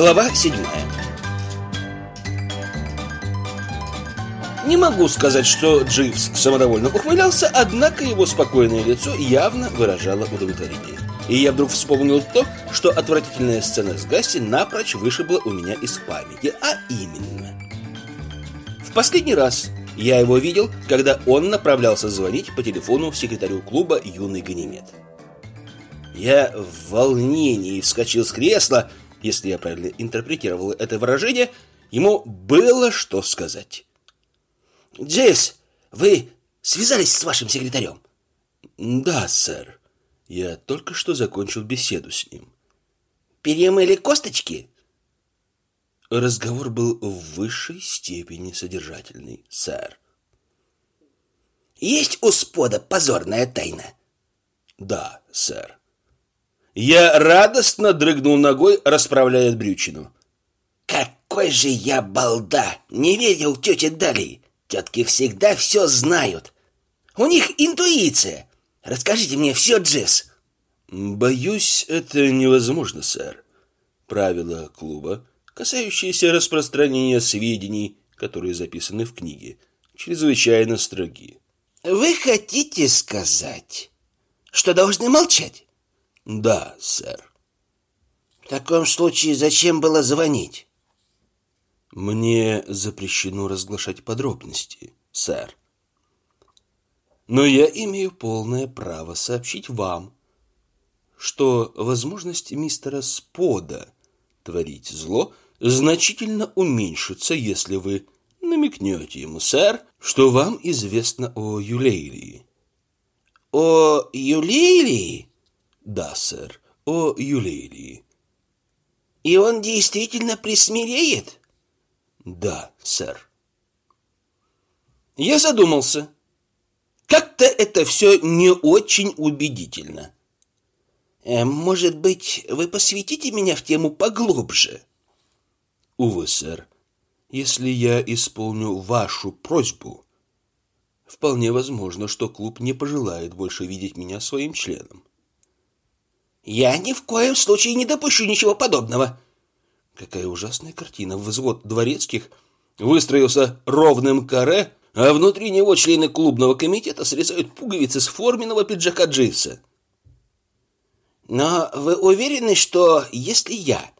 Глава седьмая Не могу сказать, что Дживс самодовольно ухмылялся, однако его спокойное лицо явно выражало удовлетворение. И я вдруг вспомнил то, что отвратительная сцена с Гасси напрочь вышибла у меня из памяти, а именно. В последний раз я его видел, когда он направлялся звонить по телефону секретарю клуба «Юный Ганимед». Я в волнении вскочил с кресла, если я правильно интерпретировал это выражение, ему было что сказать. Джейс, вы связались с вашим секретарем? Да, сэр. Я только что закончил беседу с ним. Перемыли косточки? Разговор был в высшей степени содержательный, сэр. Есть у Спода позорная тайна? Да, сэр. Я радостно дрыгнул ногой, расправляя брючину. Какой же я балда! Не верил тете Дали. Тетки всегда все знают. У них интуиция. Расскажите мне все, Джесс. Боюсь, это невозможно, сэр. Правила клуба, касающиеся распространения сведений, которые записаны в книге, чрезвычайно строги. Вы хотите сказать, что должны молчать? Да, сэр. В таком случае зачем было звонить? Мне запрещено разглашать подробности, сэр. Но я имею полное право сообщить вам, что возможность мистера Спода творить зло значительно уменьшится, если вы намекнете ему, сэр, что вам известно о Юлейлии. О Юлейлии? Да, сэр, о Юлейлии. И он действительно присмиреет? Да, сэр. Я задумался. Как-то это все не очень убедительно. Э, может быть, вы посвятите меня в тему поглубже? Увы, сэр. Если я исполню вашу просьбу, вполне возможно, что клуб не пожелает больше видеть меня своим членом. Я ни в коем случае не допущу ничего подобного. Какая ужасная картина. Взвод дворецких выстроился ровным каре, а внутри него члены клубного комитета срезают пуговицы с форменного пиджака Дживса. Но вы уверены, что если я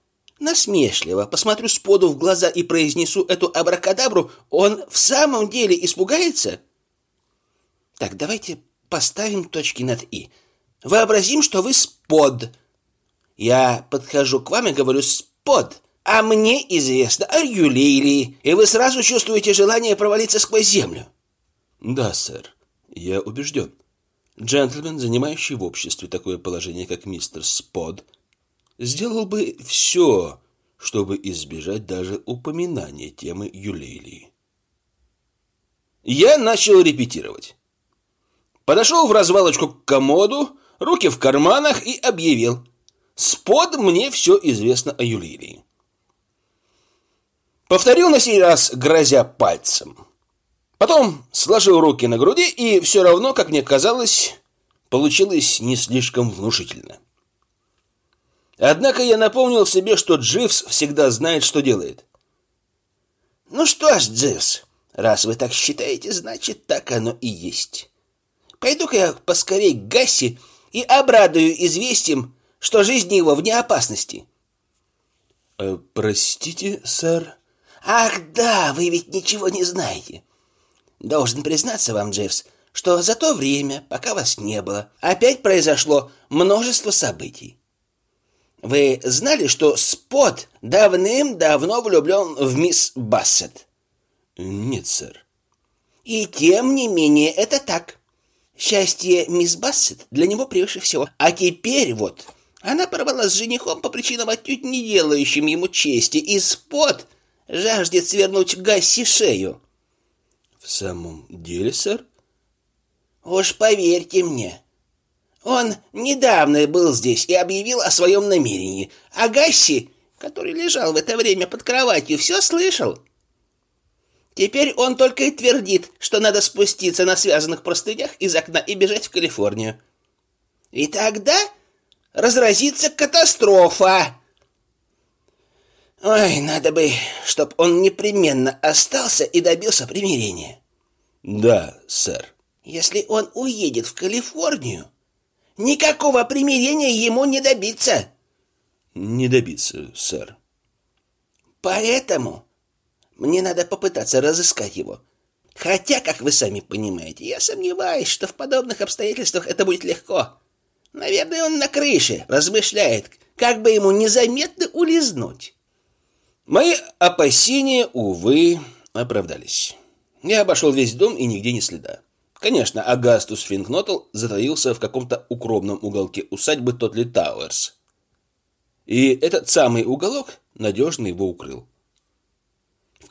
насмешливо посмотрю споду в глаза и произнесу эту абракадабру, он в самом деле испугается? Так давайте поставим точки над «и». Вообразим, что вы спод. Я подхожу к вам и говорю «спод». А мне известно о Юлилии, и вы сразу чувствуете желание провалиться сквозь землю. Да, сэр, я убежден. Джентльмен, занимающий в обществе такое положение, как мистер Спод, сделал бы все, чтобы избежать даже упоминания темы Юлилии. Я начал репетировать. Подошел в развалочку к комоду, руки в карманах и объявил. Спод мне все известно о Юлилии. Повторил на сей раз, грозя пальцем. Потом сложил руки на груди, и все равно, как мне казалось, получилось не слишком внушительно. Однако я напомнил себе, что Дживс всегда знает, что делает. «Ну что ж, Дживс, раз вы так считаете, значит, так оно и есть. Пойду-ка я поскорей к Гасси и обрадую известием, что жизнь его вне опасности». «Э, «Простите, сэр?» Ах да, вы ведь ничего не знаете. Должен признаться вам, Джеффс, что за то время, пока вас не было, опять произошло множество событий. Вы знали, что Спот давным-давно влюблен в мисс Бассет? Нет, сэр. И тем не менее это так. Счастье мисс Бассет для него превыше всего. А теперь вот она порвала с женихом по причинам отнюдь не делающим ему чести, и Спот жаждет свернуть Гасси шею. В самом деле, сэр? Уж поверьте мне. Он недавно был здесь и объявил о своем намерении. А Гасси, который лежал в это время под кроватью, все слышал. Теперь он только и твердит, что надо спуститься на связанных простынях из окна и бежать в Калифорнию. И тогда разразится катастрофа. Ой, надо бы, чтоб он непременно остался и добился примирения. Да, сэр. Если он уедет в Калифорнию, никакого примирения ему не добиться. Не добиться, сэр. Поэтому мне надо попытаться разыскать его. Хотя, как вы сами понимаете, я сомневаюсь, что в подобных обстоятельствах это будет легко. Наверное, он на крыше размышляет, как бы ему незаметно улизнуть. Мои опасения, увы, оправдались. Я обошел весь дом и нигде ни следа. Конечно, Агастус Финкнотл затаился в каком-то укромном уголке усадьбы Тотли Тауэрс. И этот самый уголок надежно его укрыл.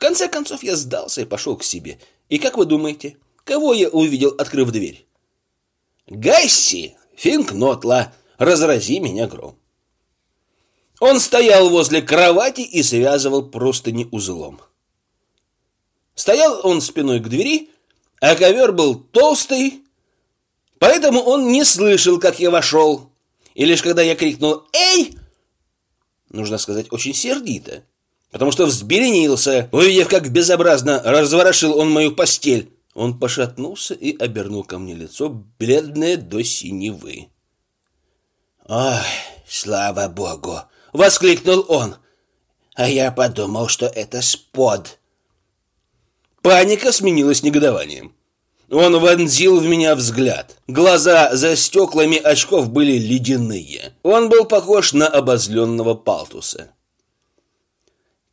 Конце концов я сдался и пошел к себе. И как вы думаете, кого я увидел, открыв дверь? Гасси Финкнотла, разрази меня гром. Он стоял возле кровати и связывал простыни узлом. Стоял он спиной к двери, а ковер был толстый, поэтому он не слышал, как я вошел. И лишь когда я крикнул «Эй!», нужно сказать, очень сердито, потому что взбеленился, увидев, как безобразно разворошил он мою постель. Он пошатнулся и обернул ко мне лицо, бледное до синевы. «Ой, слава богу!» — воскликнул он. А я подумал, что это спод. Паника сменилась негодованием. Он вонзил в меня взгляд. Глаза за стеклами очков были ледяные. Он был похож на обозленного палтуса.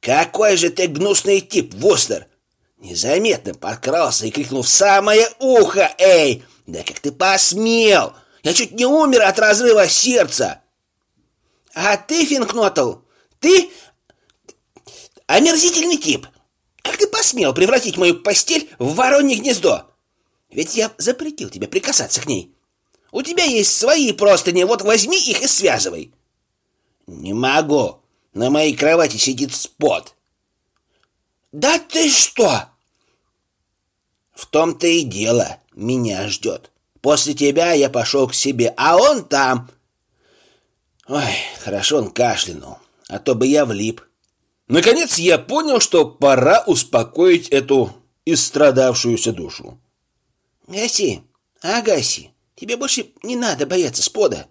«Какой же ты гнусный тип, Вустер!» Незаметно подкрался и крикнул в самое ухо. «Эй, да как ты посмел! Я чуть не умер от разрыва сердца!» А ты, Финкнотл, ты омерзительный тип. Как ты посмел превратить мою постель в воронье гнездо? Ведь я запретил тебе прикасаться к ней. У тебя есть свои простыни, вот возьми их и связывай. Не могу. На моей кровати сидит спот. Да ты что? В том-то и дело. Меня ждет. После тебя я пошел к себе, а он там Ой, хорошо он кашлянул, а то бы я влип. Наконец я понял, что пора успокоить эту истрадавшуюся душу. Гаси, а Гаси, тебе больше не надо бояться спода.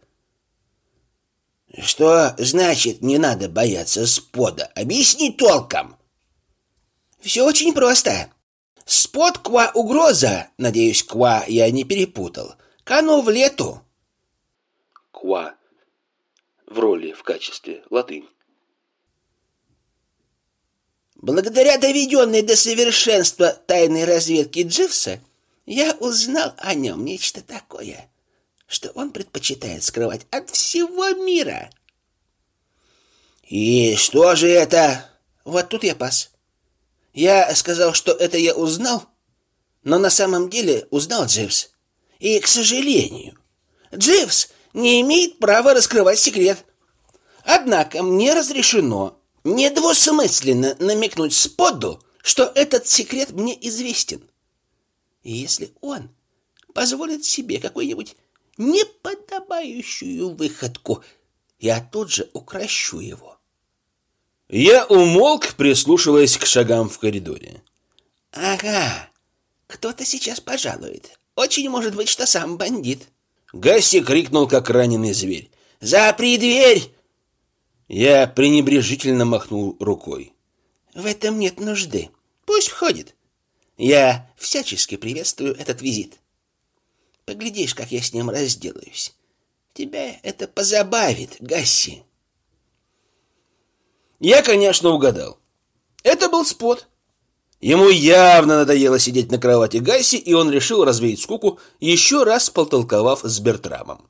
Что значит не надо бояться спода? Объясни толком. Все очень просто. Спод ква угроза, надеюсь, ква я не перепутал. Канул в лету. Ква в роли в качестве латынь. Благодаря доведенной до совершенства тайной разведки Дживса, я узнал о нем нечто такое, что он предпочитает скрывать от всего мира. И что же это? Вот тут я пас. Я сказал, что это я узнал, но на самом деле узнал Дживс. И, к сожалению, Дживс не имеет права раскрывать секрет. Однако мне разрешено недвусмысленно намекнуть Споду, что этот секрет мне известен. И если он позволит себе какую-нибудь неподобающую выходку, я тут же укращу его. Я умолк, прислушиваясь к шагам в коридоре. Ага, кто-то сейчас пожалует. Очень может быть, что сам бандит. Гасси крикнул, как раненый зверь. «Запри дверь!» Я пренебрежительно махнул рукой. «В этом нет нужды. Пусть входит. Я всячески приветствую этот визит. Поглядишь, как я с ним разделаюсь. Тебя это позабавит, Гасси». Я, конечно, угадал. Это был спот. Ему явно надоело сидеть на кровати Гасси, и он решил развеять скуку, еще раз потолковав с Бертрамом.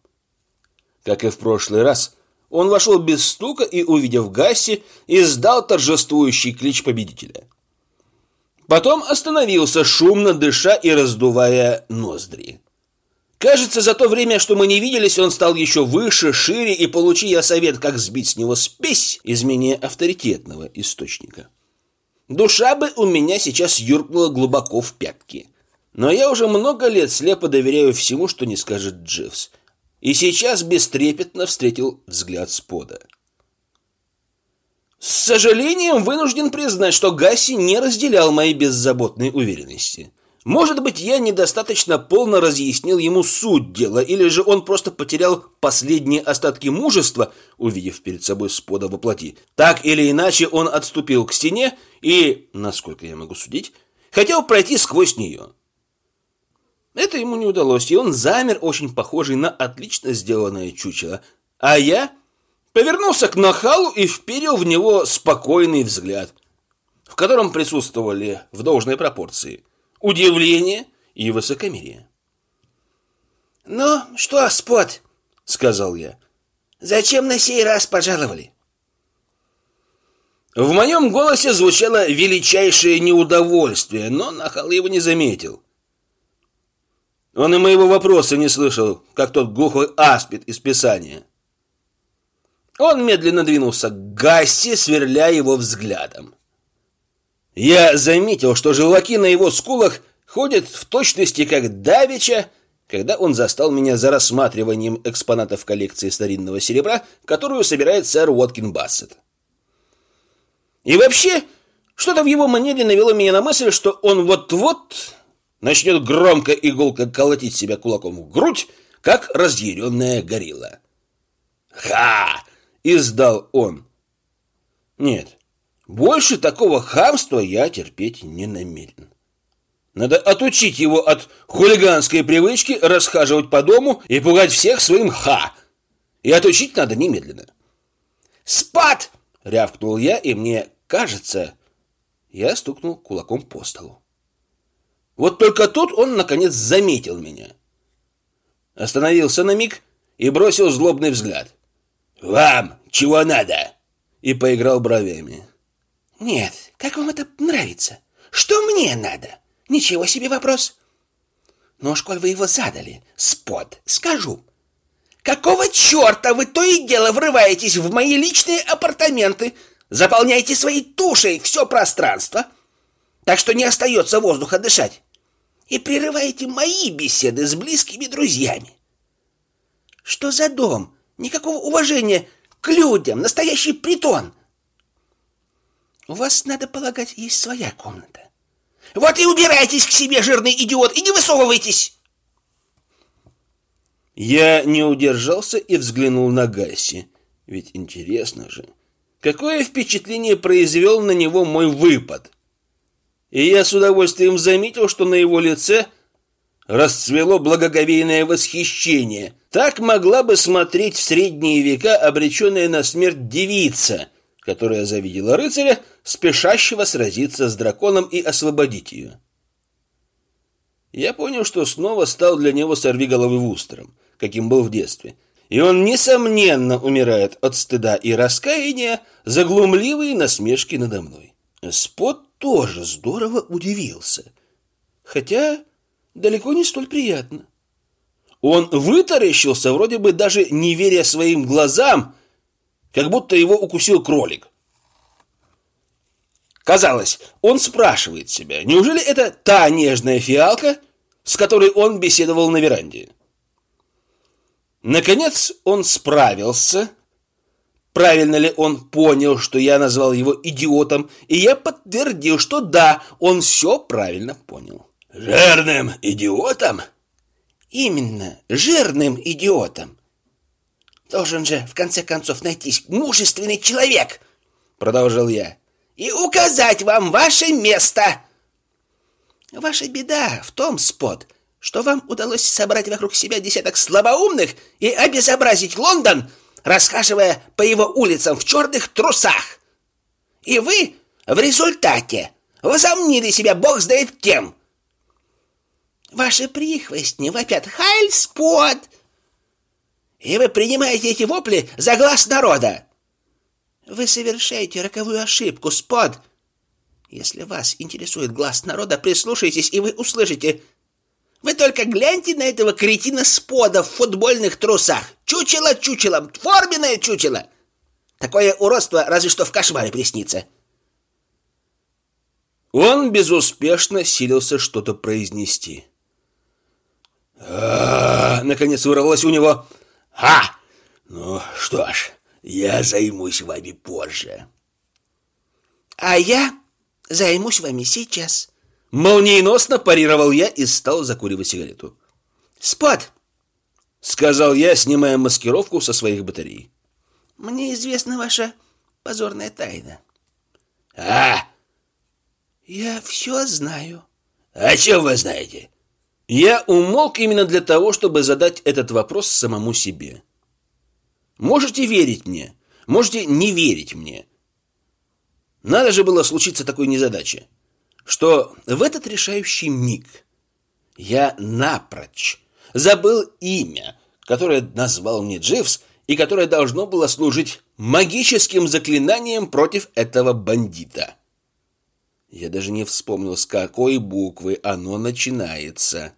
Как и в прошлый раз, он вошел без стука и, увидев Гасси, издал торжествующий клич победителя. Потом остановился, шумно дыша и раздувая ноздри. Кажется, за то время, что мы не виделись, он стал еще выше, шире, и, получи я совет, как сбить с него спесь из менее авторитетного источника. Душа бы у меня сейчас юркнула глубоко в пятки. Но я уже много лет слепо доверяю всему, что не скажет Дживс. И сейчас бестрепетно встретил взгляд спода. С сожалением вынужден признать, что Гасси не разделял моей беззаботной уверенности. Может быть, я недостаточно полно разъяснил ему суть дела, или же он просто потерял последние остатки мужества, увидев перед собой спода во плоти. Так или иначе, он отступил к стене и, насколько я могу судить, хотел пройти сквозь нее. Это ему не удалось, и он замер, очень похожий на отлично сделанное чучело. А я повернулся к нахалу и вперил в него спокойный взгляд, в котором присутствовали в должной пропорции удивление и высокомерие. «Ну, что, Спот?» — сказал я. «Зачем на сей раз пожаловали?» В моем голосе звучало величайшее неудовольствие, но Нахал его не заметил. Он и моего вопроса не слышал, как тот глухой аспид из Писания. Он медленно двинулся к Гасси, сверля его взглядом. Я заметил, что желваки на его скулах ходят в точности как давеча, когда он застал меня за рассматриванием экспонатов коллекции старинного серебра, которую собирает сэр Уоткин Бассет. И вообще, что-то в его манере навело меня на мысль, что он вот-вот начнет громко и гулко колотить себя кулаком в грудь, как разъяренная горилла. «Ха!» — издал он. «Нет, больше такого хамства я терпеть не намерен. Надо отучить его от хулиганской привычки расхаживать по дому и пугать всех своим «ха!» И отучить надо немедленно. «Спад!» — рявкнул я, и мне кажется, я стукнул кулаком по столу. Вот только тут он, наконец, заметил меня. Остановился на миг и бросил злобный взгляд. «Вам чего надо?» И поиграл бровями. «Нет, как вам это нравится? Что мне надо? Ничего себе вопрос!» «Ну, школь вы его задали, спот, скажу. Какого черта вы то и дело врываетесь в мои личные апартаменты, заполняете своей тушей все пространство, так что не остается воздуха дышать?» и прерываете мои беседы с близкими друзьями. Что за дом? Никакого уважения к людям, настоящий притон. У вас, надо полагать, есть своя комната. Вот и убирайтесь к себе, жирный идиот, и не высовывайтесь. Я не удержался и взглянул на Гасси. Ведь интересно же, какое впечатление произвел на него мой выпад и я с удовольствием заметил, что на его лице расцвело благоговейное восхищение. Так могла бы смотреть в средние века обреченная на смерть девица, которая завидела рыцаря, спешащего сразиться с драконом и освободить ее. Я понял, что снова стал для него сорвиголовым вустером, каким был в детстве, и он, несомненно, умирает от стыда и раскаяния за глумливые насмешки надо мной. Спот тоже здорово удивился. Хотя далеко не столь приятно. Он вытаращился, вроде бы даже не веря своим глазам, как будто его укусил кролик. Казалось, он спрашивает себя, неужели это та нежная фиалка, с которой он беседовал на веранде? Наконец он справился правильно ли он понял, что я назвал его идиотом, и я подтвердил, что да, он все правильно понял. «Жирным идиотом?» «Именно, жирным идиотом. Должен же, в конце концов, найтись мужественный человек», — продолжил я, — «и указать вам ваше место». «Ваша беда в том, Спот, что вам удалось собрать вокруг себя десяток слабоумных и обезобразить Лондон — расхаживая по его улицам в черных трусах. И вы в результате возомнили себя бог знает кем. Ваши прихвостни вопят «Хайль спот!» И вы принимаете эти вопли за глаз народа. Вы совершаете роковую ошибку, спот. Если вас интересует глаз народа, прислушайтесь, и вы услышите – вы только гляньте на этого кретина спода в футбольных трусах. Чучело чучелом, форменное чучело. Такое уродство разве что в кошмаре приснится. Он безуспешно силился что-то произнести. А, наконец вырвалось у него. «Ха! Ну что ж, я займусь вами позже». А я займусь вами сейчас. Молниеносно парировал я и стал закуривать сигарету. Спот, сказал я, снимая маскировку со своих батарей. Мне известна ваша позорная тайна. А, я все знаю. А что вы знаете? Я умолк именно для того, чтобы задать этот вопрос самому себе. Можете верить мне, можете не верить мне. Надо же было случиться такой незадаче, что в этот решающий миг я напрочь забыл имя, которое назвал мне Дживс и которое должно было служить магическим заклинанием против этого бандита. Я даже не вспомнил, с какой буквы оно начинается.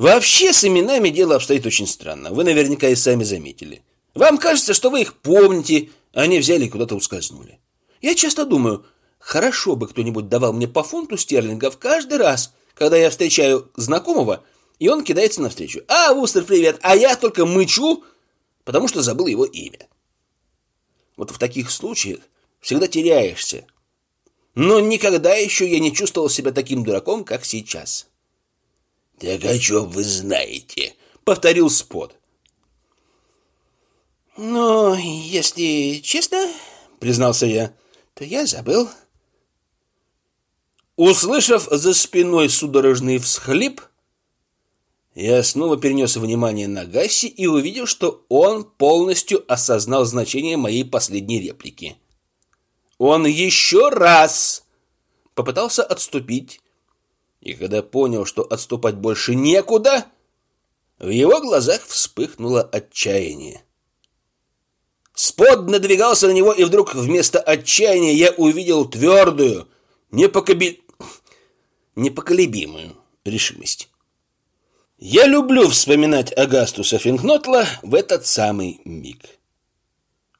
Вообще с именами дело обстоит очень странно. Вы наверняка и сами заметили. Вам кажется, что вы их помните, а они взяли и куда-то ускользнули. Я часто думаю, хорошо бы кто-нибудь давал мне по фунту стерлингов каждый раз, когда я встречаю знакомого, и он кидается навстречу. «А, Вустер, привет!» А я только мычу, потому что забыл его имя. Вот в таких случаях всегда теряешься, но никогда еще я не чувствовал себя таким дураком, как сейчас. «Так о чем вы знаете?» — повторил Спот. «Ну, если честно, — признался я, — то я забыл». Услышав за спиной судорожный всхлип, я снова перенес внимание на Гасси и увидел, что он полностью осознал значение моей последней реплики. Он еще раз попытался отступить, и когда понял, что отступать больше некуда, в его глазах вспыхнуло отчаяние. Спод надвигался на него, и вдруг вместо отчаяния я увидел твердую, непокоби... непоколебимую решимость. Я люблю вспоминать Агастуса Финкнотла в этот самый миг.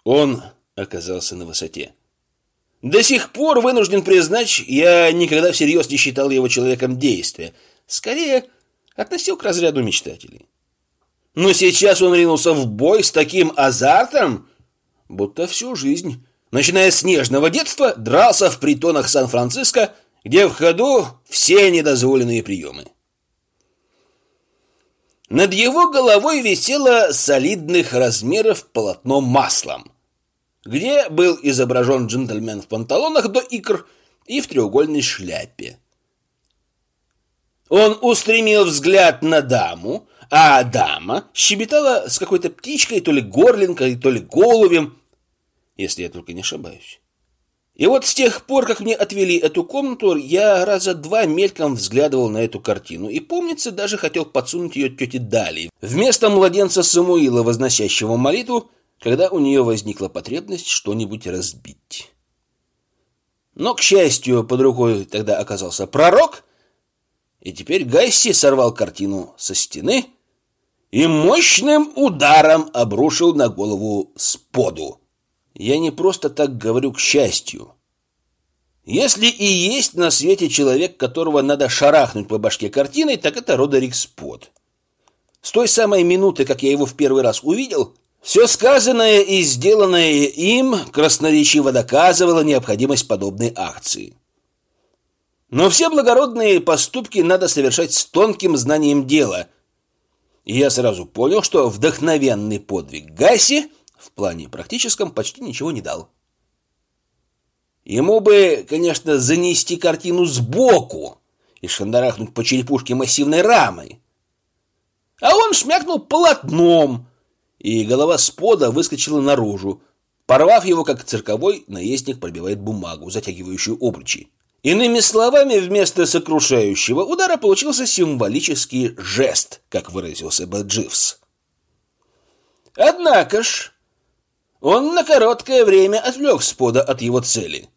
Он оказался на высоте. До сих пор вынужден признать, я никогда всерьез не считал его человеком действия. Скорее, относил к разряду мечтателей. Но сейчас он ринулся в бой с таким азартом, будто всю жизнь, начиная с нежного детства, дрался в притонах Сан-Франциско, где в ходу все недозволенные приемы. Над его головой висело солидных размеров полотно маслом – где был изображен джентльмен в панталонах до икр и в треугольной шляпе. Он устремил взгляд на даму, а дама щебетала с какой-то птичкой, то ли горлинкой, то ли голубем, если я только не ошибаюсь. И вот с тех пор, как мне отвели эту комнату, я раза два мельком взглядывал на эту картину и, помнится, даже хотел подсунуть ее тете Дали. Вместо младенца Самуила, возносящего молитву, когда у нее возникла потребность что-нибудь разбить. Но, к счастью, под рукой тогда оказался пророк, и теперь Гайси сорвал картину со стены и мощным ударом обрушил на голову споду. Я не просто так говорю «к счастью». Если и есть на свете человек, которого надо шарахнуть по башке картиной, так это Родерик Спот. С той самой минуты, как я его в первый раз увидел, все сказанное и сделанное им красноречиво доказывало необходимость подобной акции. Но все благородные поступки надо совершать с тонким знанием дела. И я сразу понял, что вдохновенный подвиг Гаси в плане практическом почти ничего не дал. Ему бы, конечно, занести картину сбоку и шандарахнуть по черепушке массивной рамой. А он шмякнул полотном – и голова спода выскочила наружу, порвав его, как цирковой наездник пробивает бумагу, затягивающую обручи. Иными словами, вместо сокрушающего удара получился символический жест, как выразился бы Дживс. Однако ж, он на короткое время отвлек Спода от его цели.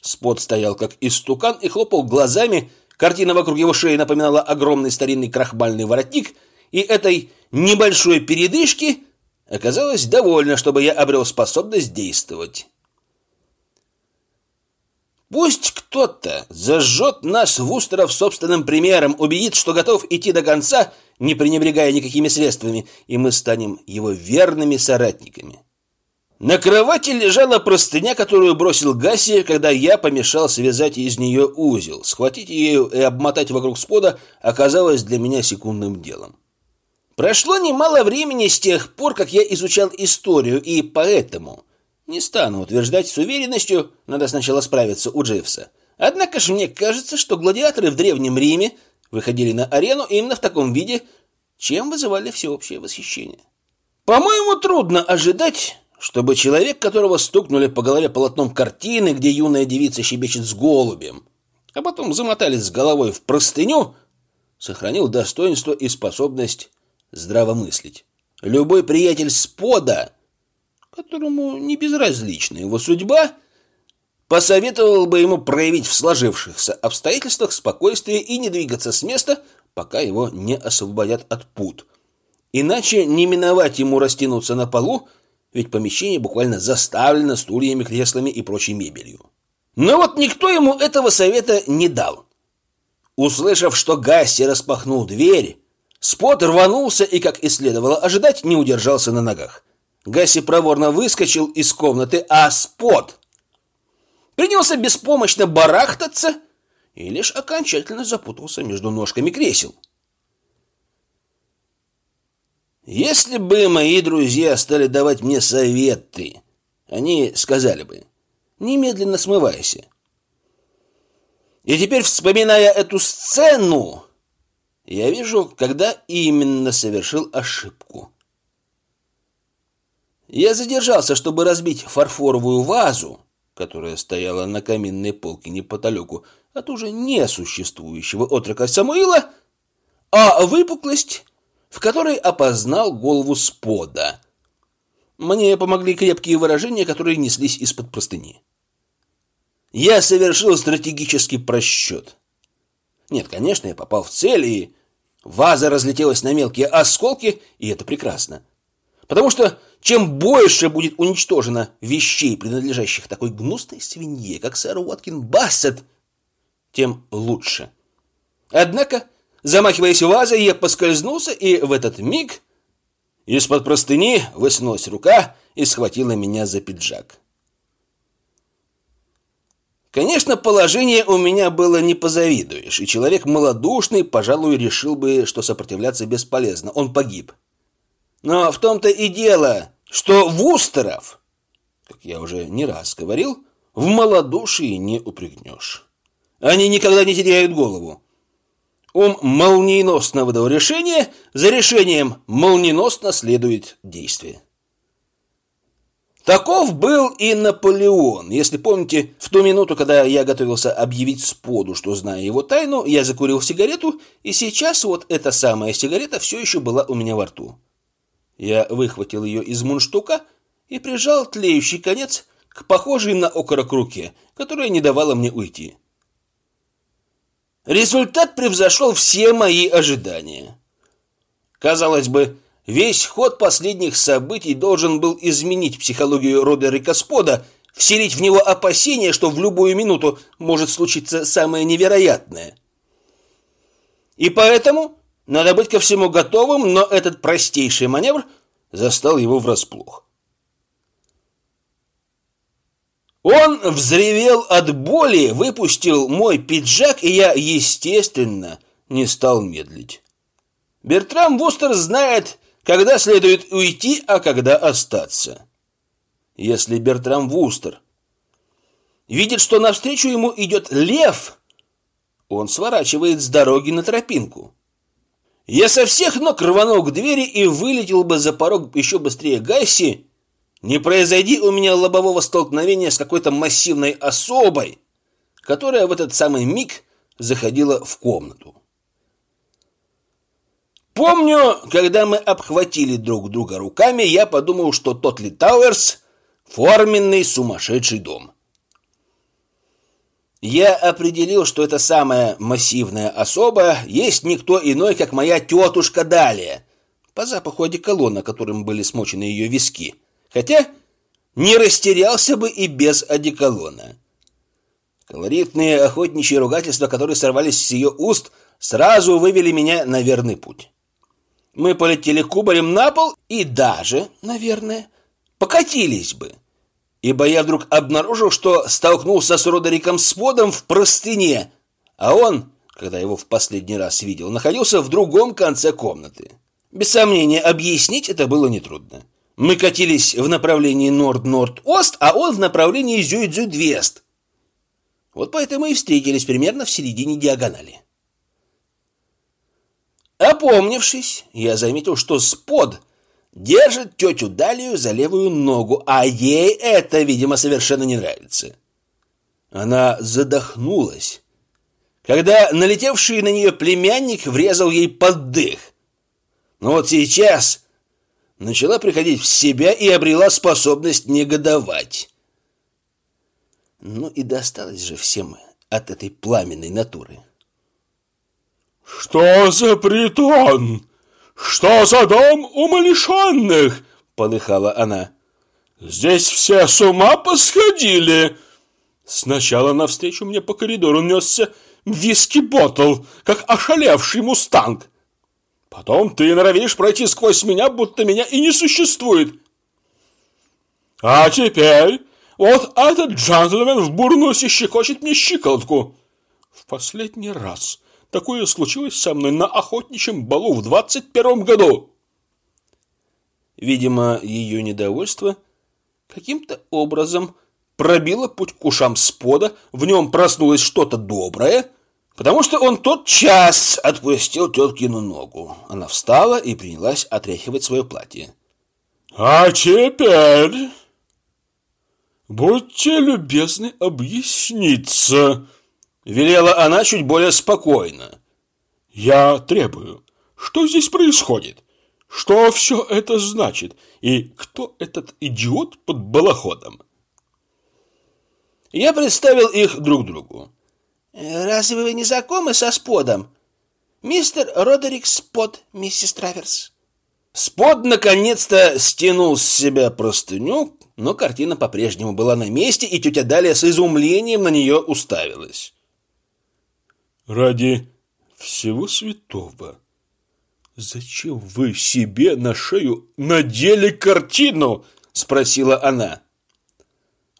Спод стоял как истукан и хлопал глазами, картина вокруг его шеи напоминала огромный старинный крахмальный воротник, и этой небольшой передышки оказалось довольно, чтобы я обрел способность действовать. Пусть кто-то зажжет нас Вустеров собственным примером, убедит, что готов идти до конца, не пренебрегая никакими средствами, и мы станем его верными соратниками. На кровати лежала простыня, которую бросил Гаси, когда я помешал связать из нее узел. Схватить ее и обмотать вокруг спода оказалось для меня секундным делом. Прошло немало времени с тех пор, как я изучал историю, и поэтому не стану утверждать с уверенностью, надо сначала справиться у Дживса. Однако же мне кажется, что гладиаторы в Древнем Риме выходили на арену именно в таком виде, чем вызывали всеобщее восхищение. По-моему, трудно ожидать, чтобы человек, которого стукнули по голове полотном картины, где юная девица щебечет с голубем, а потом замотали с головой в простыню, сохранил достоинство и способность здраво мыслить. Любой приятель спода, которому не безразлична его судьба, посоветовал бы ему проявить в сложившихся обстоятельствах спокойствие и не двигаться с места, пока его не освободят от пут. Иначе не миновать ему растянуться на полу, ведь помещение буквально заставлено стульями, креслами и прочей мебелью. Но вот никто ему этого совета не дал. Услышав, что Гасси распахнул дверь, Спот рванулся и, как и следовало ожидать, не удержался на ногах. Гасси проворно выскочил из комнаты, а Спот принялся беспомощно барахтаться и лишь окончательно запутался между ножками кресел. Если бы мои друзья стали давать мне советы, они сказали бы, немедленно смывайся. И теперь, вспоминая эту сцену, я вижу, когда именно совершил ошибку. Я задержался, чтобы разбить фарфоровую вазу, которая стояла на каминной полке неподалеку от уже несуществующего отрока Самуила, а выпуклость, в которой опознал голову спода. Мне помогли крепкие выражения, которые неслись из-под простыни. Я совершил стратегический просчет. Нет, конечно, я попал в цель, и ваза разлетелась на мелкие осколки, и это прекрасно. Потому что чем больше будет уничтожено вещей, принадлежащих такой гнусной свинье, как сэр Уоткин Бассет, тем лучше. Однако, замахиваясь вазой, я поскользнулся, и в этот миг из-под простыни высунулась рука и схватила меня за пиджак. Конечно, положение у меня было не позавидуешь, и человек малодушный, пожалуй, решил бы, что сопротивляться бесполезно, он погиб. Но в том-то и дело, что Вустеров, как я уже не раз говорил, в малодушии не упрягнешь. Они никогда не теряют голову. Ум молниеносно выдал решение, за решением молниеносно следует действие. Таков был и Наполеон. Если помните, в ту минуту, когда я готовился объявить Споду, что знаю его тайну, я закурил сигарету, и сейчас вот эта самая сигарета все еще была у меня во рту. Я выхватил ее из мундштука и прижал тлеющий конец к похожей на окорок руке, которая не давала мне уйти. Результат превзошел все мои ожидания. Казалось бы, Весь ход последних событий должен был изменить психологию Родерика Спода, вселить в него опасение, что в любую минуту может случиться самое невероятное. И поэтому надо быть ко всему готовым, но этот простейший маневр застал его врасплох. Он взревел от боли, выпустил мой пиджак, и я, естественно, не стал медлить. Бертрам Вустер знает, когда следует уйти, а когда остаться. Если Бертрам Вустер видит, что навстречу ему идет лев, он сворачивает с дороги на тропинку. Я со всех ног рванул к двери и вылетел бы за порог еще быстрее Гайси, не произойди у меня лобового столкновения с какой-то массивной особой, которая в этот самый миг заходила в комнату. Помню, когда мы обхватили друг друга руками, я подумал, что Тотли Тауэрс – форменный сумасшедший дом. Я определил, что эта самая массивная особа есть никто иной, как моя тетушка Далия, по запаху одеколона, которым были смочены ее виски. Хотя не растерялся бы и без одеколона. Колоритные охотничьи ругательства, которые сорвались с ее уст, сразу вывели меня на верный путь. Мы полетели кубарем на пол и даже, наверное, покатились бы. Ибо я вдруг обнаружил, что столкнулся с Родериком Сподом в простыне, а он, когда его в последний раз видел, находился в другом конце комнаты. Без сомнения, объяснить это было нетрудно. Мы катились в направлении Норд-Норд-Ост, а он в направлении Зюй-Дзюй-Двест. Вот поэтому и встретились примерно в середине диагонали. Опомнившись, я заметил, что Спод держит тетю Далию за левую ногу, а ей это, видимо, совершенно не нравится. Она задохнулась, когда налетевший на нее племянник врезал ей под дых. Но вот сейчас начала приходить в себя и обрела способность негодовать. Ну и досталось же всем от этой пламенной натуры. «Что за притон? Что за дом умалишенных?» — полыхала она. «Здесь все с ума посходили!» Сначала навстречу мне по коридору несся виски-ботл, как ошалевший мустанг. Потом ты норовишь пройти сквозь меня, будто меня и не существует. А теперь вот этот джентльмен в бурнусе щекочет мне щиколотку. В последний раз такое случилось со мной на охотничьем балу в двадцать первом году. Видимо, ее недовольство каким-то образом пробило путь к ушам спода, в нем проснулось что-то доброе, потому что он тот час отпустил теткину ногу. Она встала и принялась отряхивать свое платье. «А теперь будьте любезны объясниться», — велела она чуть более спокойно. «Я требую, что здесь происходит? Что все это значит? И кто этот идиот под балаходом?» Я представил их друг другу. «Разве вы не знакомы со Сподом? Мистер Родерик Спод, миссис Траверс». Спод наконец-то стянул с себя простыню, но картина по-прежнему была на месте, и тетя Далия с изумлением на нее уставилась. «Ради всего святого, зачем вы себе на шею надели картину?» — спросила она.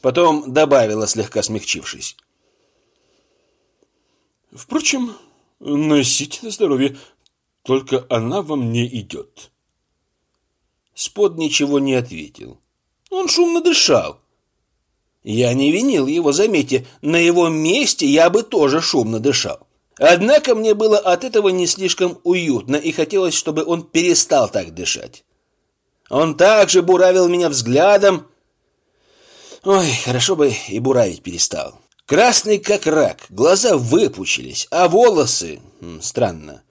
Потом добавила, слегка смягчившись. Впрочем, носите на здоровье, только она вам не идет. Спод ничего не ответил. Он шумно дышал. Я не винил его, заметьте, на его месте я бы тоже шумно дышал. Однако мне было от этого не слишком уютно, и хотелось, чтобы он перестал так дышать. Он также буравил меня взглядом. Ой, хорошо бы и буравить перестал. Красный как рак, глаза выпучились, а волосы... Странно.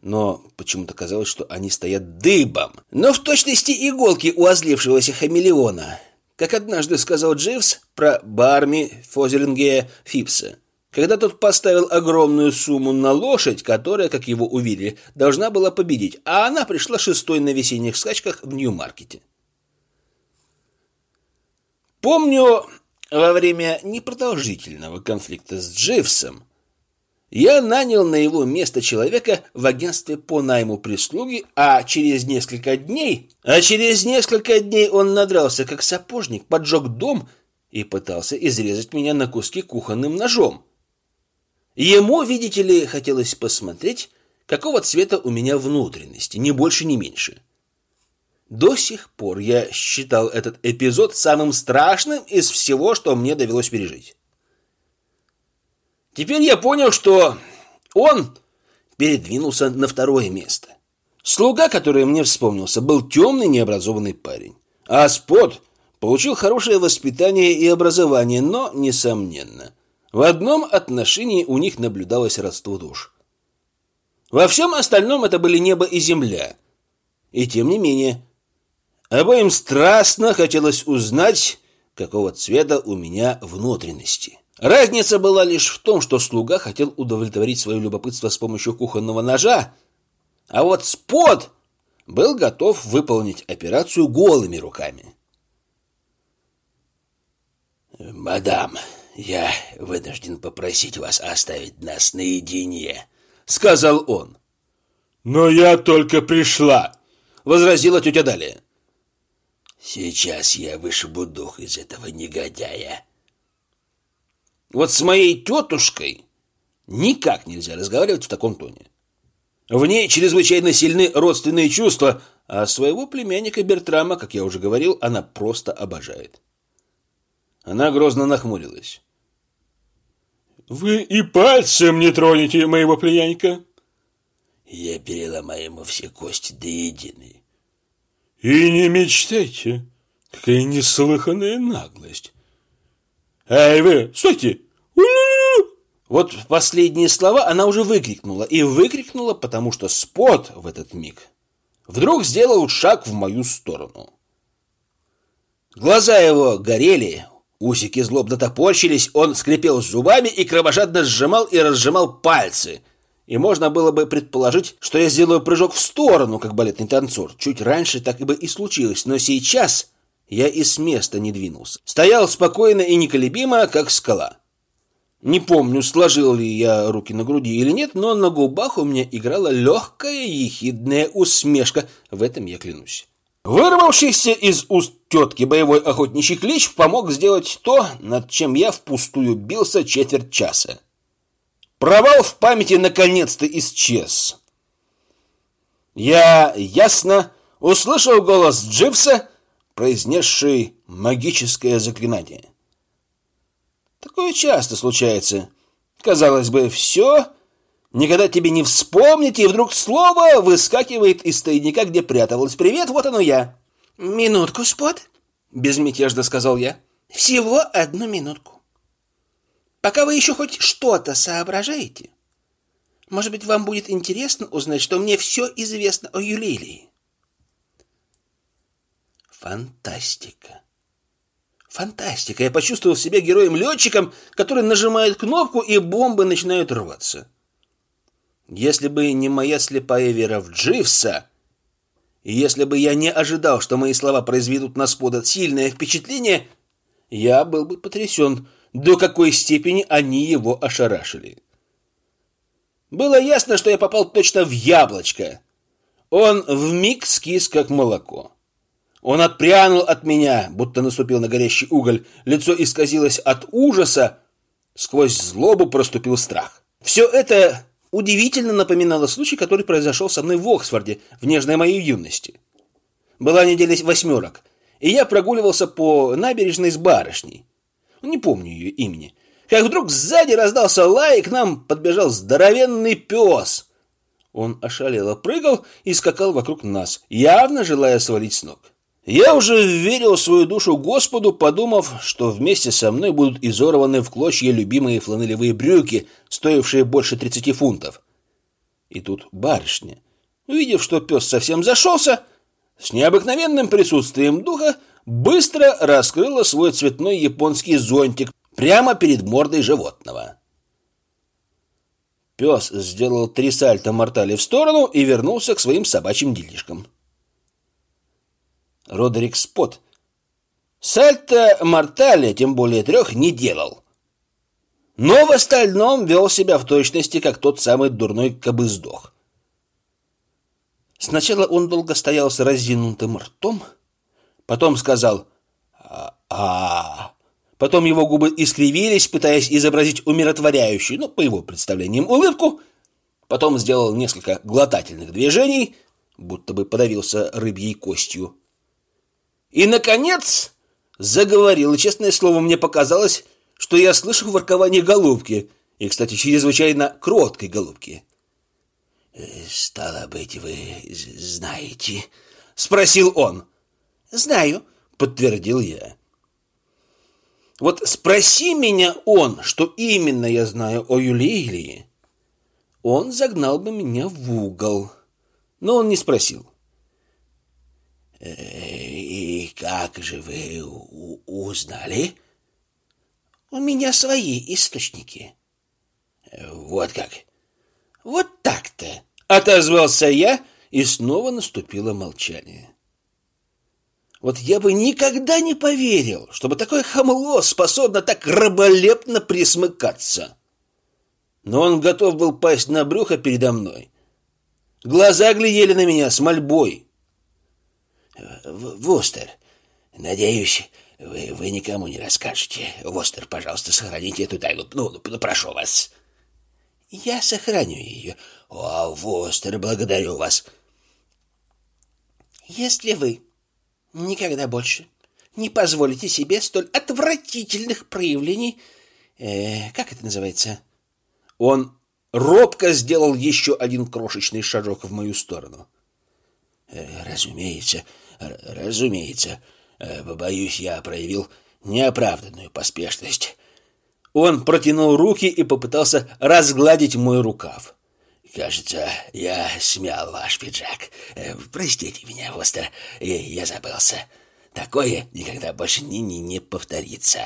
Но почему-то казалось, что они стоят дыбом. Но в точности иголки у озлившегося хамелеона. Как однажды сказал Дживс про Барми Фозерингея Фипса. Когда тот поставил огромную сумму на лошадь, которая, как его увидели, должна была победить, а она пришла шестой на весенних скачках в Нью-Маркете. Помню, во время непродолжительного конфликта с Дживсом я нанял на его место человека в агентстве по найму прислуги, а через несколько дней, а через несколько дней он надрался как сапожник, поджег дом и пытался изрезать меня на куски кухонным ножом. Ему, видите ли, хотелось посмотреть, какого цвета у меня внутренности, ни больше, ни меньше. До сих пор я считал этот эпизод самым страшным из всего, что мне довелось пережить. Теперь я понял, что он передвинулся на второе место. Слуга, который мне вспомнился, был темный, необразованный парень. А Спот получил хорошее воспитание и образование, но, несомненно, в одном отношении у них наблюдалось родство душ. Во всем остальном это были небо и земля. И тем не менее, Обоим страстно хотелось узнать, какого цвета у меня внутренности. Разница была лишь в том, что слуга хотел удовлетворить свое любопытство с помощью кухонного ножа, а вот спот был готов выполнить операцию голыми руками. «Мадам, я вынужден попросить вас оставить нас наедине», — сказал он. «Но я только пришла», — возразила тетя Далия. Сейчас я вышибу дух из этого негодяя. Вот с моей тетушкой никак нельзя разговаривать в таком тоне. В ней чрезвычайно сильны родственные чувства, а своего племянника Бертрама, как я уже говорил, она просто обожает. Она грозно нахмурилась. «Вы и пальцем не тронете моего племянника?» Я переломаю ему все кости до единой. И не мечтайте. Какая неслыханная наглость. Эй, вы, стойте! Вот последние слова она уже выкрикнула. И выкрикнула, потому что Спот в этот миг вдруг сделал шаг в мою сторону. Глаза его горели, усики злобно топорщились, он скрипел зубами и кровожадно сжимал и разжимал пальцы – и можно было бы предположить, что я сделаю прыжок в сторону, как балетный танцор. Чуть раньше так и бы и случилось, но сейчас я и с места не двинулся. Стоял спокойно и неколебимо, как скала. Не помню, сложил ли я руки на груди или нет, но на губах у меня играла легкая ехидная усмешка. В этом я клянусь. Вырвавшийся из уст тетки боевой охотничий клич помог сделать то, над чем я впустую бился четверть часа. Провал в памяти наконец-то исчез. Я ясно услышал голос Дживса, произнесший магическое заклинание. Такое часто случается. Казалось бы, все, никогда тебе не вспомнить, и вдруг слово выскакивает из тайника, где пряталось. «Привет, вот оно я!» «Минутку, Спот», — безмятежно сказал я. «Всего одну минутку. Пока вы еще хоть что-то соображаете, может быть, вам будет интересно узнать, что мне все известно о Юлилии. Фантастика. Фантастика. Я почувствовал себя героем-летчиком, который нажимает кнопку, и бомбы начинают рваться. Если бы не моя слепая вера в Дживса, и если бы я не ожидал, что мои слова произведут на спода сильное впечатление, я был бы потрясен до какой степени они его ошарашили. Было ясно, что я попал точно в яблочко. Он вмиг скис, как молоко. Он отпрянул от меня, будто наступил на горящий уголь. Лицо исказилось от ужаса. Сквозь злобу проступил страх. Все это удивительно напоминало случай, который произошел со мной в Оксфорде в нежной моей юности. Была неделя восьмерок, и я прогуливался по набережной с барышней не помню ее имени, как вдруг сзади раздался лай, и к нам подбежал здоровенный пес. Он ошалело прыгал и скакал вокруг нас, явно желая свалить с ног. Я уже верил свою душу Господу, подумав, что вместе со мной будут изорваны в клочья любимые фланелевые брюки, стоившие больше 30 фунтов. И тут барышня, увидев, что пес совсем зашелся, с необыкновенным присутствием духа быстро раскрыла свой цветной японский зонтик прямо перед мордой животного. Пес сделал три сальта мортали в сторону и вернулся к своим собачьим делишкам. Родерик Спот сальто мортали, тем более трех, не делал. Но в остальном вел себя в точности, как тот самый дурной кобыздох. Сначала он долго стоял с разинутым ртом, Потом сказал а, а Потом его губы искривились, пытаясь изобразить умиротворяющую, ну, по его представлениям, улыбку. Потом сделал несколько глотательных движений, будто бы подавился рыбьей костью. И, наконец, заговорил, и, честное слово, мне показалось, что я слышу воркование голубки, и, кстати, чрезвычайно кроткой голубки. «Э, «Стало быть, вы знаете?» — спросил он. Знаю, подтвердил я. Вот спроси меня он, что именно я знаю о Юлиилии, он загнал бы меня в угол. Но он не спросил. «И как же вы узнали?» «У меня свои источники». «Вот как?» «Вот так-то», — отозвался я, и снова наступило молчание. Вот я бы никогда не поверил, чтобы такое хамло способно так раболепно присмыкаться. Но он готов был пасть на брюхо передо мной. Глаза глядели на меня с мольбой. «Вустер, Надеюсь, вы, вы никому не расскажете. Востер, пожалуйста, сохраните эту тайну. Ну, ну, прошу вас. Я сохраню ее. О, Востер, благодарю вас. Если вы никогда больше не позволите себе столь отвратительных проявлений, э, как это называется? Он робко сделал еще один крошечный шажок в мою сторону. Э, разумеется, разумеется, э, боюсь, я проявил неоправданную поспешность. Он протянул руки и попытался разгладить мой рукав. Кажется, я смял ваш пиджак. Э, простите меня, Востер, я забылся. Такое никогда больше не, не, не повторится.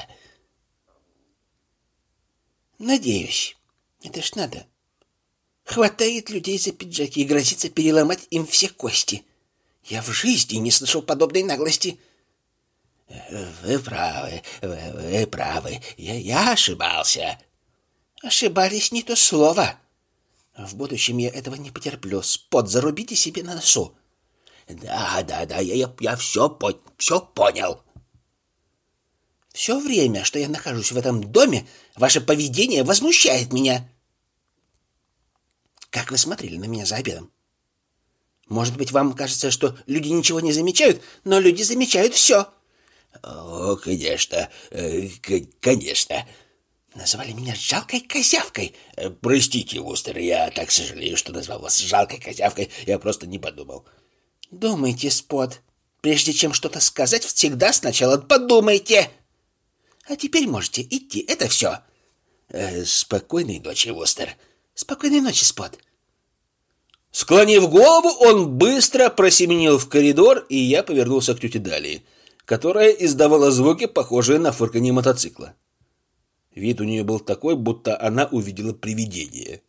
Надеюсь. Это ж надо. Хватает людей за пиджаки и грозится переломать им все кости. Я в жизни не слышал подобной наглости. Вы правы, вы, вы правы. Я, я ошибался. Ошибались не то слово. В будущем я этого не потерплю. Спот зарубите себе на носу. Да, да, да, я, я, я все, по, все понял. Все время, что я нахожусь в этом доме, ваше поведение возмущает меня. Как вы смотрели на меня за обедом? Может быть, вам кажется, что люди ничего не замечают, но люди замечают все. О, конечно, э, конечно. Назвали меня жалкой козявкой. Э, простите, Вустер, я так сожалею, что назвал вас жалкой козявкой. Я просто не подумал. Думайте, Спот. Прежде чем что-то сказать, всегда сначала подумайте. А теперь можете идти. Это все. Э, спокойной ночи, Вустер. Спокойной ночи, Спот. Склонив голову, он быстро просеменил в коридор, и я повернулся к тете Далии, которая издавала звуки, похожие на фырканье мотоцикла. Вид у нее был такой, будто она увидела привидение.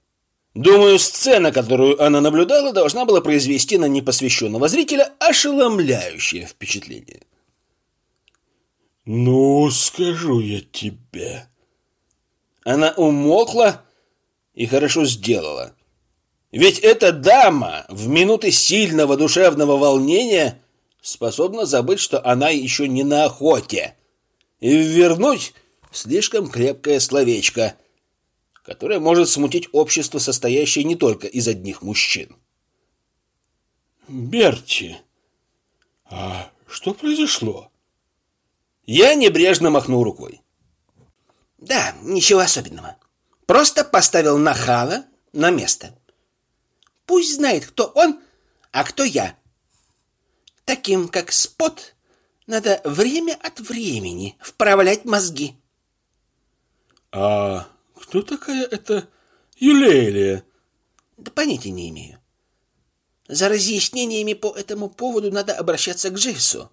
Думаю, сцена, которую она наблюдала, должна была произвести на непосвященного зрителя ошеломляющее впечатление. «Ну, скажу я тебе...» Она умолкла и хорошо сделала. Ведь эта дама в минуты сильного душевного волнения способна забыть, что она еще не на охоте, и вернуть слишком крепкое словечко, которое может смутить общество, состоящее не только из одних мужчин. Берти, а что произошло? Я небрежно махнул рукой. Да, ничего особенного. Просто поставил нахала на место. Пусть знает, кто он, а кто я. Таким, как Спот, надо время от времени вправлять мозги. А кто такая эта Юлелия? Да понятия не имею. За разъяснениями по этому поводу надо обращаться к Дживсу.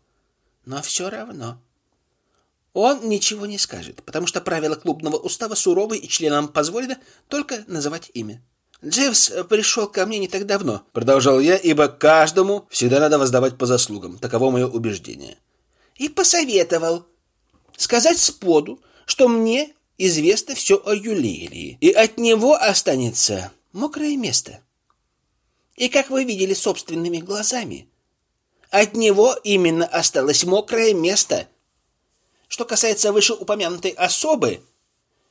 Но все равно. Он ничего не скажет, потому что правила клубного устава суровы и членам позволено только называть имя. Дживс пришел ко мне не так давно, продолжал я, ибо каждому всегда надо воздавать по заслугам, таково мое убеждение. И посоветовал сказать Споду, что мне известно все о Юлерии, и от него останется мокрое место. И как вы видели собственными глазами, от него именно осталось мокрое место. Что касается вышеупомянутой особы,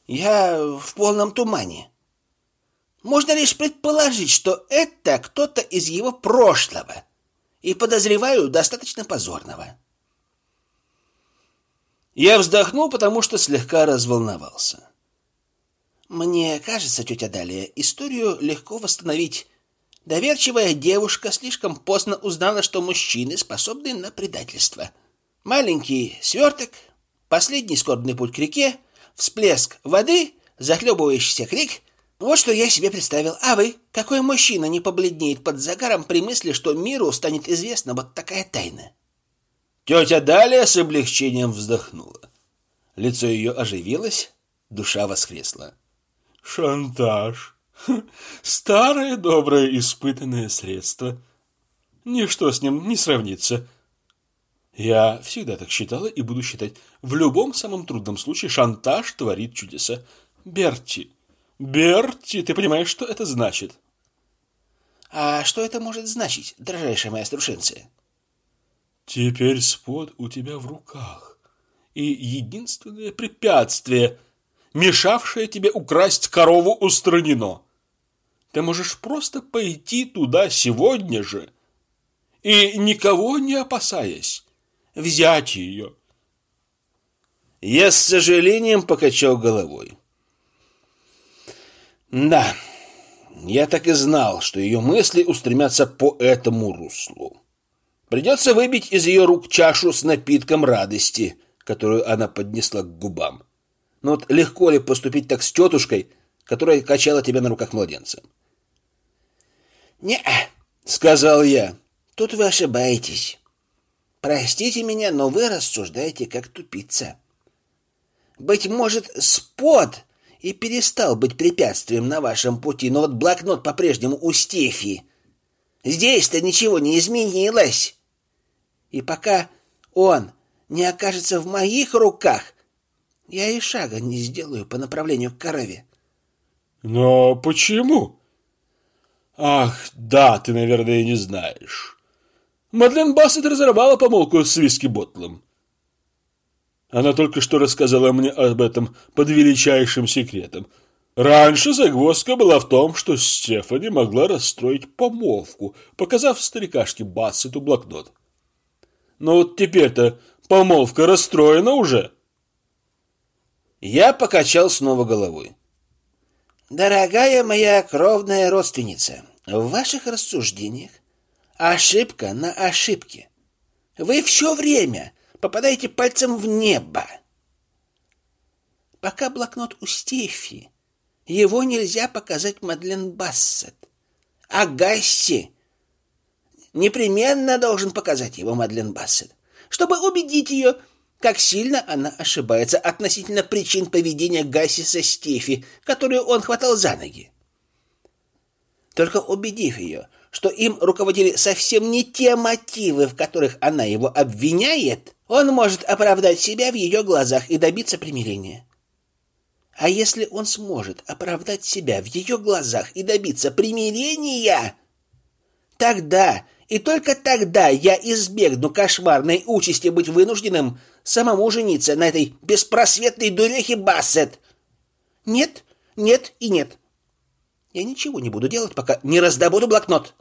я в полном тумане. Можно лишь предположить, что это кто-то из его прошлого, и подозреваю, достаточно позорного. Я вздохнул, потому что слегка разволновался. Мне кажется, тетя Далия, историю легко восстановить. Доверчивая девушка слишком поздно узнала, что мужчины способны на предательство. Маленький сверток, последний скорбный путь к реке, всплеск воды, захлебывающийся крик. Вот что я себе представил. А вы? Какой мужчина не побледнеет под загаром при мысли, что миру станет известна вот такая тайна? Тетя Далия с облегчением вздохнула. Лицо ее оживилось, душа воскресла. Шантаж. Старое доброе испытанное средство. Ничто с ним не сравнится. Я всегда так считала и буду считать. В любом самом трудном случае шантаж творит чудеса. Берти, Берти, ты понимаешь, что это значит? А что это может значить, дорожайшая моя струшенция? Теперь спот у тебя в руках. И единственное препятствие, мешавшее тебе украсть корову, устранено. Ты можешь просто пойти туда сегодня же и, никого не опасаясь, взять ее. Я с сожалением покачал головой. Да, я так и знал, что ее мысли устремятся по этому руслу. Придется выбить из ее рук чашу с напитком радости, которую она поднесла к губам. Но вот легко ли поступить так с тетушкой, которая качала тебя на руках младенцем? не сказал я. Тут вы ошибаетесь. Простите меня, но вы рассуждаете как тупица. Быть может, спот и перестал быть препятствием на вашем пути, но вот блокнот по-прежнему у Стефи. Здесь-то ничего не изменилось. И пока он не окажется в моих руках, я и шага не сделаю по направлению к корове. Но почему? Ах, да, ты, наверное, не знаешь. Мадлен Бассет разорвала помолвку с Виски Ботлом. Она только что рассказала мне об этом под величайшим секретом. Раньше загвоздка была в том, что Стефани могла расстроить помолвку, показав старикашке Бассету блокнот. Но вот теперь-то помолвка расстроена уже. Я покачал снова головой. Дорогая моя кровная родственница, в ваших рассуждениях ошибка на ошибке. Вы все время попадаете пальцем в небо. Пока блокнот у Стефи, его нельзя показать Мадлен Бассет. А Гасси непременно должен показать его Мадлен Бассет, чтобы убедить ее, как сильно она ошибается относительно причин поведения Гасси со Стефи, которую он хватал за ноги. Только убедив ее, что им руководили совсем не те мотивы, в которых она его обвиняет, он может оправдать себя в ее глазах и добиться примирения. А если он сможет оправдать себя в ее глазах и добиться примирения, тогда и только тогда я избегну кошмарной участи быть вынужденным самому жениться на этой беспросветной дурехе Бассет. Нет, нет и нет. Я ничего не буду делать, пока не раздобуду блокнот.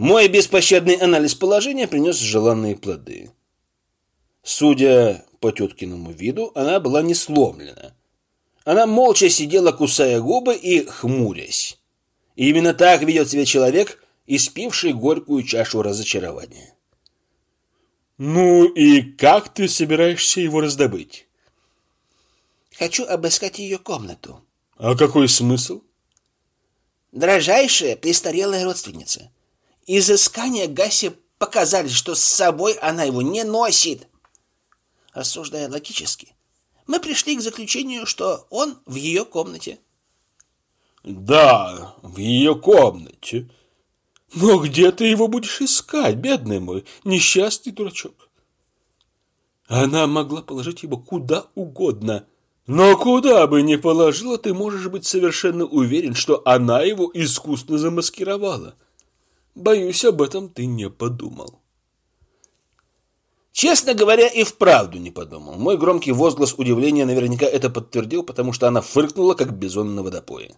Мой беспощадный анализ положения принес желанные плоды. Судя по теткиному виду, она была не сломлена. Она молча сидела, кусая губы и хмурясь. И именно так ведет себя человек, испивший горькую чашу разочарования. Ну и как ты собираешься его раздобыть? Хочу обыскать ее комнату. А какой смысл? Дорожайшая престарелая родственница. Изыскания Гаси показали, что с собой она его не носит. Рассуждая логически, мы пришли к заключению, что он в ее комнате. Да, в ее комнате. Но где ты его будешь искать, бедный мой, несчастный дурачок? Она могла положить его куда угодно. Но куда бы ни положила, ты можешь быть совершенно уверен, что она его искусно замаскировала. Боюсь, об этом ты не подумал. Честно говоря, и вправду не подумал. Мой громкий возглас удивления наверняка это подтвердил, потому что она фыркнула, как бизон на водопое.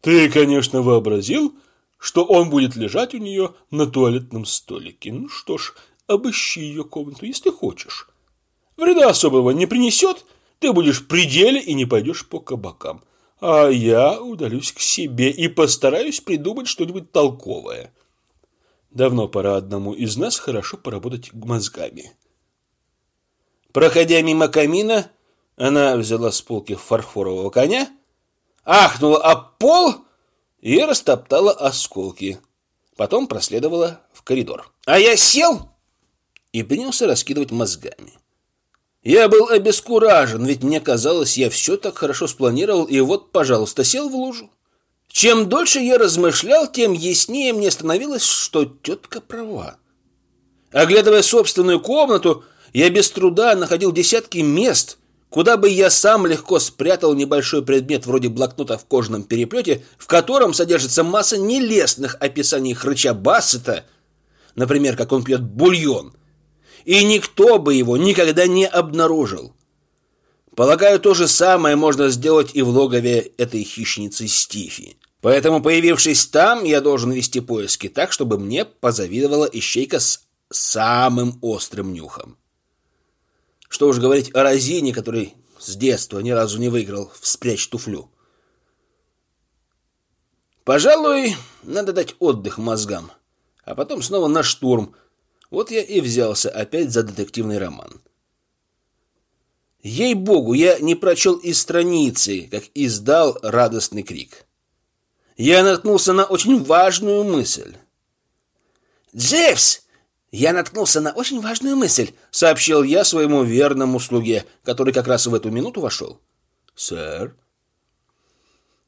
Ты, конечно, вообразил, что он будет лежать у нее на туалетном столике. Ну что ж, обыщи ее комнату, если хочешь. Вреда особого не принесет, ты будешь в пределе и не пойдешь по кабакам. А я удалюсь к себе и постараюсь придумать что-нибудь толковое. Давно пора одному из нас хорошо поработать мозгами. Проходя мимо камина, она взяла с полки фарфорового коня, ахнула об пол и растоптала осколки. Потом проследовала в коридор. А я сел и принялся раскидывать мозгами. Я был обескуражен, ведь мне казалось, я все так хорошо спланировал, и вот, пожалуйста, сел в лужу. Чем дольше я размышлял, тем яснее мне становилось, что тетка права. Оглядывая собственную комнату, я без труда находил десятки мест, Куда бы я сам легко спрятал небольшой предмет вроде блокнота в кожаном переплете, в котором содержится масса нелестных описаний хрыча Бассета, например, как он пьет бульон, и никто бы его никогда не обнаружил. Полагаю, то же самое можно сделать и в логове этой хищницы Стифи. Поэтому, появившись там, я должен вести поиски так, чтобы мне позавидовала ищейка с самым острым нюхом. Что уж говорить о Розине, который с детства ни разу не выиграл в спрячь туфлю. Пожалуй, надо дать отдых мозгам, а потом снова на штурм. Вот я и взялся опять за детективный роман. Ей-богу, я не прочел и страницы, как издал радостный крик. Я наткнулся на очень важную мысль. «Дживс!» «Я наткнулся на очень важную мысль», — сообщил я своему верному слуге, который как раз в эту минуту вошел. «Сэр?»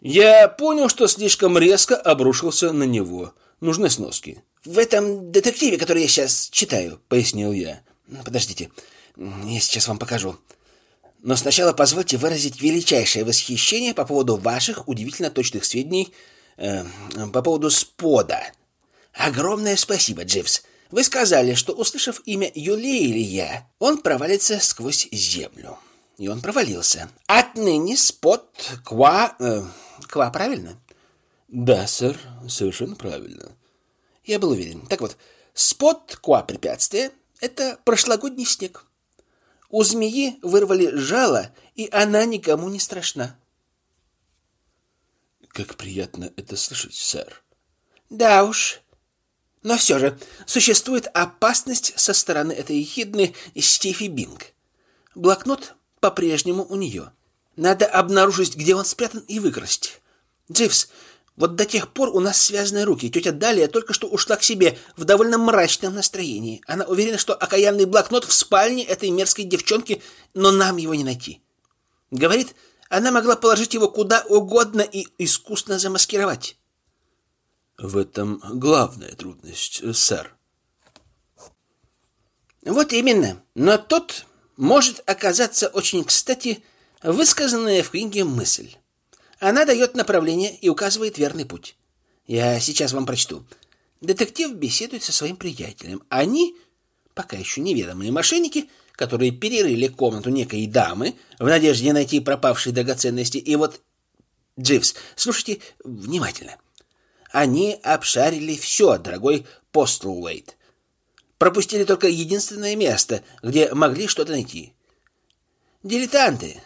Я понял, что слишком резко обрушился на него. Нужны сноски. «В этом детективе, который я сейчас читаю», — пояснил я. «Подождите, я сейчас вам покажу. Но сначала позвольте выразить величайшее восхищение по поводу ваших удивительно точных сведений э, по поводу спода. Огромное спасибо, Дживс. Вы сказали, что, услышав имя Юлейлия, он провалится сквозь землю. И он провалился. Отныне спот Ква... Э, ква, правильно? Да, сэр, совершенно правильно. Я был уверен. Так вот, спот Ква препятствие — это прошлогодний снег. У змеи вырвали жало, и она никому не страшна. Как приятно это слышать, сэр. Да уж. Но все же существует опасность со стороны этой ехидны Стефи Бинг. Блокнот по-прежнему у нее. Надо обнаружить, где он спрятан, и выкрасть. Дживс, вот до тех пор у нас связаны руки. Тетя Далия только что ушла к себе в довольно мрачном настроении. Она уверена, что окаянный блокнот в спальне этой мерзкой девчонки, но нам его не найти. Говорит, она могла положить его куда угодно и искусно замаскировать. В этом главная трудность, сэр. Вот именно. Но тут может оказаться очень кстати высказанная в книге мысль. Она дает направление и указывает верный путь. Я сейчас вам прочту. Детектив беседует со своим приятелем. Они, пока еще неведомые мошенники, которые перерыли комнату некой дамы в надежде найти пропавшие драгоценности. И вот, Дживс, слушайте внимательно. Они обшарили все, дорогой Постлвейт. Пропустили только единственное место, где могли что-то найти. Дилетанты,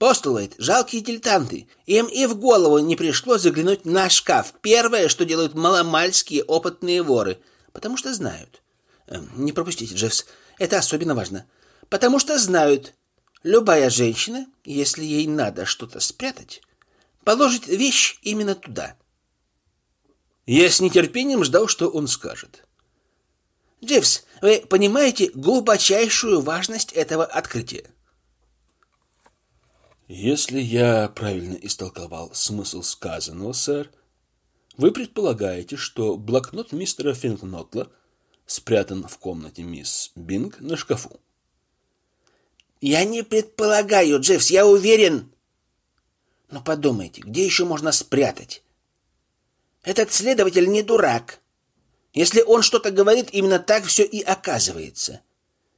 Постулайт — жалкие дилетанты. Им и в голову не пришло заглянуть на шкаф. Первое, что делают маломальские опытные воры. Потому что знают. Эм, не пропустите, Джеффс. Это особенно важно. Потому что знают. Любая женщина, если ей надо что-то спрятать, положит вещь именно туда. Я с нетерпением ждал, что он скажет. Джеффс, вы понимаете глубочайшую важность этого открытия? Если я правильно истолковал смысл сказанного, сэр, вы предполагаете, что блокнот мистера Финкнотла спрятан в комнате мисс Бинг на шкафу. Я не предполагаю, Джеффс, я уверен. Но подумайте, где еще можно спрятать? Этот следователь не дурак. Если он что-то говорит, именно так все и оказывается.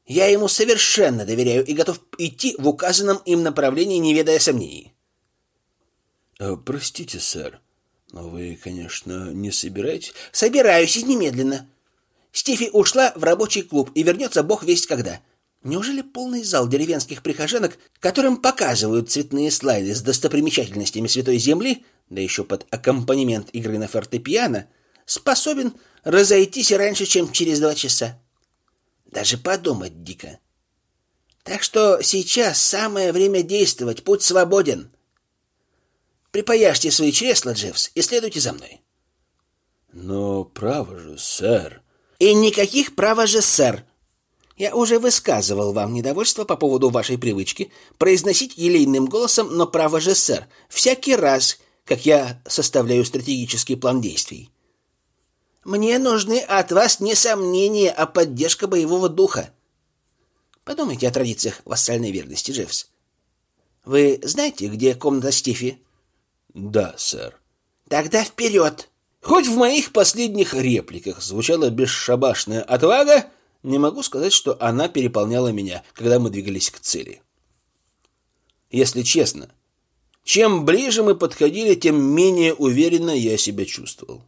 Я ему совершенно доверяю и готов идти в указанном им направлении, не ведая сомнений. Э, простите, сэр, но вы, конечно, не собираетесь? Собираюсь и немедленно. Стефи ушла в рабочий клуб и вернется бог весть когда. Неужели полный зал деревенских прихожанок, которым показывают цветные слайды с достопримечательностями Святой Земли, да еще под аккомпанемент игры на фортепиано, способен разойтись раньше, чем через два часа? Даже подумать дико. Так что сейчас самое время действовать, путь свободен. Припаяшьте свои чресла, Дживс, и следуйте за мной. Но право же, сэр. И никаких права же, сэр. Я уже высказывал вам недовольство по поводу вашей привычки произносить елейным голосом, но право же, сэр, всякий раз, как я составляю стратегический план действий. Мне нужны от вас не сомнения, а поддержка боевого духа. Подумайте о традициях вассальной верности, Джеффс. Вы знаете, где комната Стифи? Да, сэр. Тогда вперед! Хоть в моих последних репликах звучала бесшабашная отвага, не могу сказать, что она переполняла меня, когда мы двигались к цели. Если честно, чем ближе мы подходили, тем менее уверенно я себя чувствовал.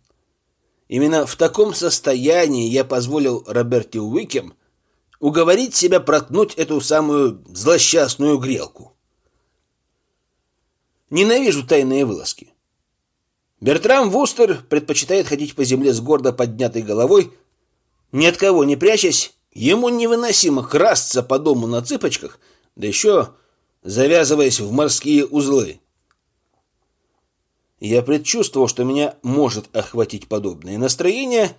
Именно в таком состоянии я позволил Роберте Уикем уговорить себя проткнуть эту самую злосчастную грелку. Ненавижу тайные вылазки. Бертрам Вустер предпочитает ходить по земле с гордо поднятой головой, ни от кого не прячась, ему невыносимо красться по дому на цыпочках, да еще завязываясь в морские узлы. Я предчувствовал, что меня может охватить подобное настроение,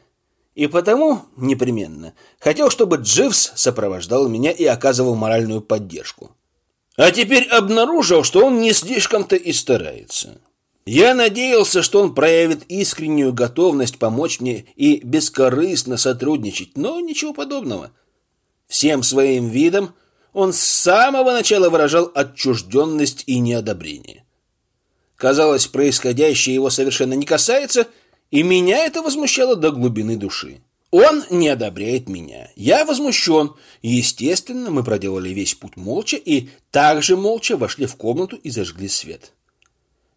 и потому непременно хотел, чтобы Дживс сопровождал меня и оказывал моральную поддержку. А теперь обнаружил, что он не слишком-то и старается. Я надеялся, что он проявит искреннюю готовность помочь мне и бескорыстно сотрудничать, но ничего подобного. Всем своим видом он с самого начала выражал отчужденность и неодобрение. Казалось, происходящее его совершенно не касается, и меня это возмущало до глубины души. Он не одобряет меня. Я возмущен. Естественно, мы проделали весь путь молча и также молча вошли в комнату и зажгли свет.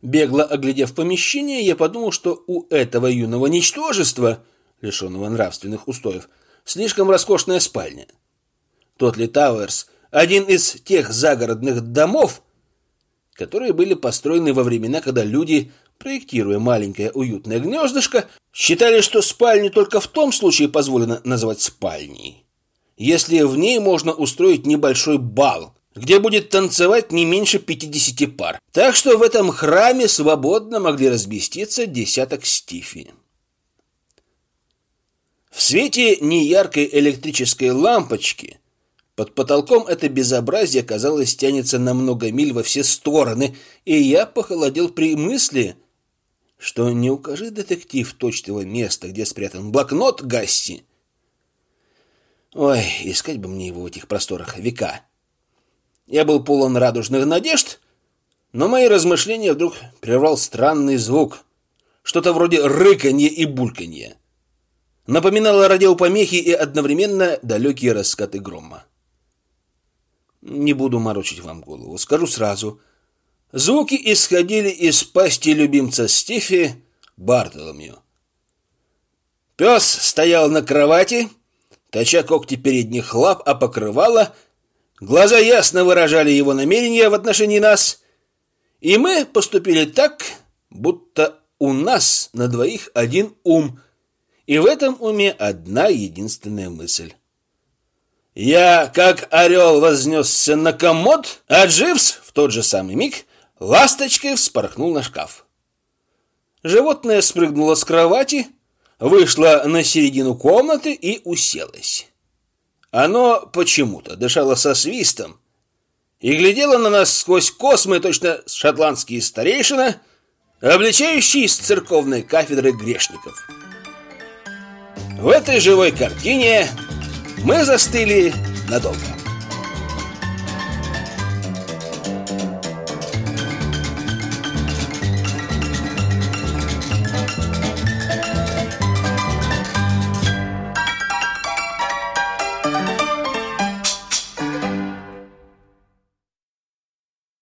Бегло оглядев помещение, я подумал, что у этого юного ничтожества, лишенного нравственных устоев, слишком роскошная спальня. Тот ли Тауэрс, один из тех загородных домов, которые были построены во времена, когда люди, проектируя маленькое уютное гнездышко, считали, что спальню только в том случае позволено называть спальней, если в ней можно устроить небольшой бал, где будет танцевать не меньше 50 пар. Так что в этом храме свободно могли разместиться десяток стифи. В свете неяркой электрической лампочки под потолком это безобразие, казалось, тянется на много миль во все стороны, и я похолодел при мысли, что не укажи детектив точного места, где спрятан блокнот Гасси. Ой, искать бы мне его в этих просторах века. Я был полон радужных надежд, но мои размышления вдруг прервал странный звук, что-то вроде рыканья и бульканья. Напоминало радиопомехи и одновременно далекие раскаты грома. Не буду морочить вам голову, скажу сразу. Звуки исходили из пасти любимца Стефи Бартоломью. Пес стоял на кровати, точа когти передних лап, а покрывало, глаза ясно выражали его намерения в отношении нас, и мы поступили так, будто у нас на двоих один ум, и в этом уме одна единственная мысль. Я, как орел, вознесся на комод, а Дживс в тот же самый миг ласточкой вспорхнул на шкаф. Животное спрыгнуло с кровати, вышло на середину комнаты и уселось. Оно почему-то дышало со свистом и глядело на нас сквозь космы, точно шотландские старейшина, обличающие с церковной кафедры грешников. В этой живой картине мы застыли надолго.